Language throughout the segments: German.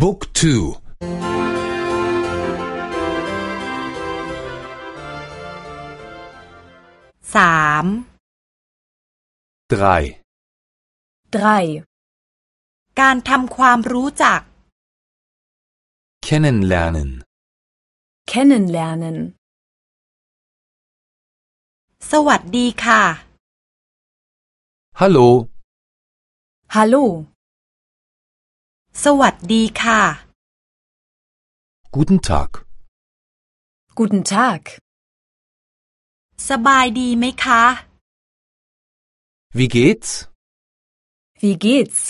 บุ๊กทูสาม drei 3. การทำความรู้จัก kennenlernen Kennenlernen. สวัสดีค่ะ hallo Hallo. สวัสดีค่ะ guten Tag Guten Tag. สบายดีไหมคะ wie geht's Wie geht's?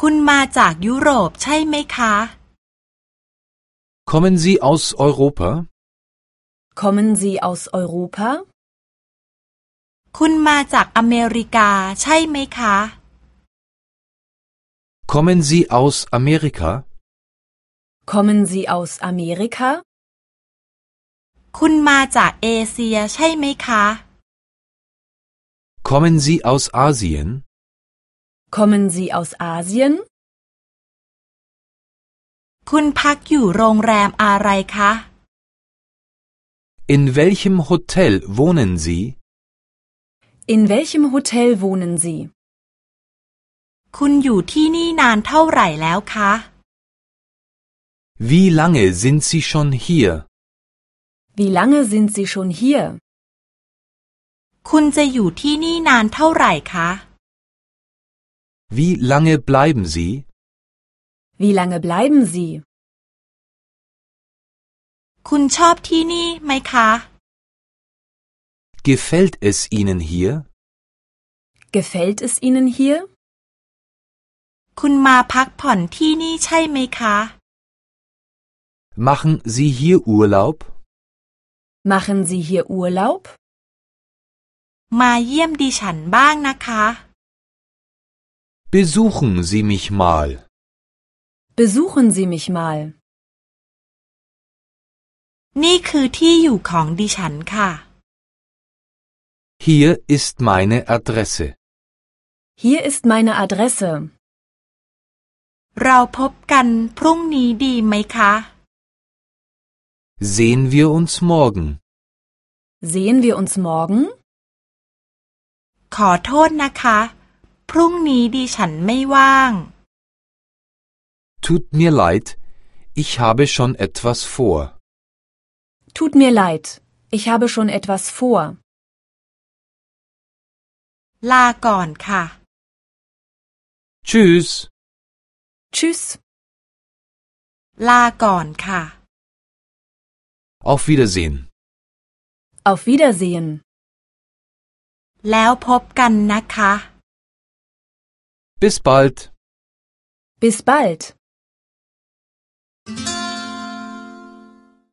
คุณมาจากยุโรปใช่ไหมคะ kommen Sie aus Europa Kommen Sie aus Europa? คุณมาจากอเมริกาใช่ไหมคะ kommen Sie aus Amerika Kommen Sie aus Amerika? คุณมาจากเอเชียใช่ไหมคะ kommen Sie aus Asien Kommen Sie aus Asien? คุณพักอยู่โรงแรมอะไรคะ in welchem Hotel wohnen Sie In welchem Hotel wohnen Sie? คุณอยู่ที่นี่นานเท่าไหร่แล้วคะ wie lange sind Sie schon hier Wie lange sind Sie schon hier? คุณจะอยู่ที่นี่นานเท่าไหร่คะ wie lange bleiben Sie Wie lange bleiben Sie? คุณชอบที่นี่ไหมคะ gefällt es Ihnen hier Gefällt es Ihnen hier? คุณมาพักผ่อนที่นี่ใช่ไหมคะ machen Sie hier Urlaub Machen Sie hier Urlaub? มาเยี่ยมดิฉันบ้างนะคะ besuchen Sie mich mal Besuchen Sie mich mal. นี่คือที่อยู่ของดิฉันค่ะ hier ist meine Adresse Hier ist meine Adresse. เราพบกันพรุ่งนี้ดีไหมคะ sehen wir uns morgen Sehen wir uns morgen? ขอโทษนะคะ พรุ่งนี้ดิฉันไม่ว่าง Tut mir leid, ich habe schon etwas vor. Tut mir leid. Ich habe schon etwas vor. ลาก่อนค่ะ Tschüss. Tschüss. ลาก่อนค่ะ Auf Wiedersehen. Auf Wiedersehen. แล้วพบกันนะคะ Bis bald. Bis bald.